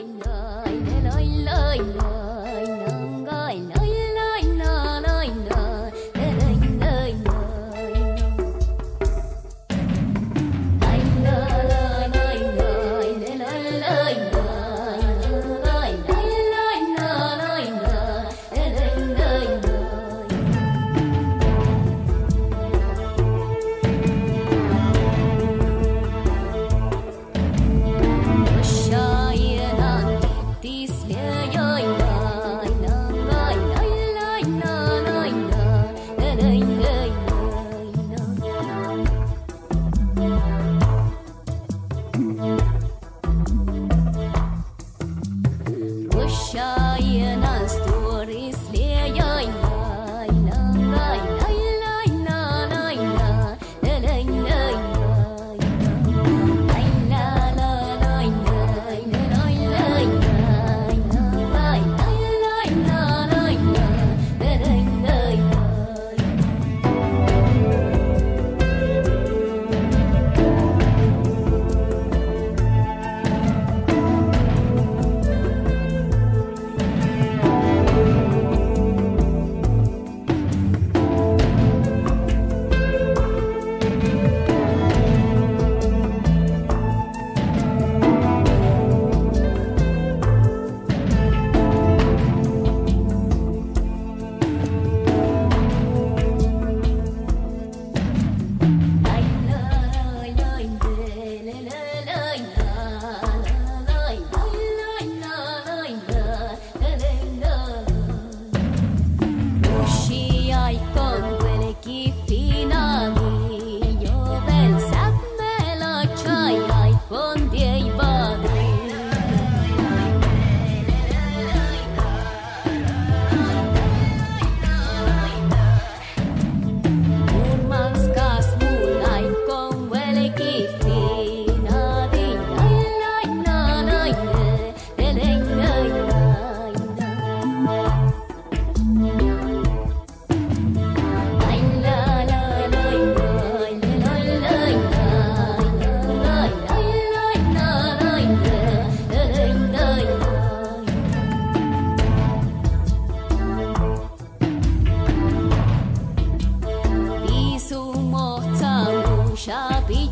Oh, no. 下笔、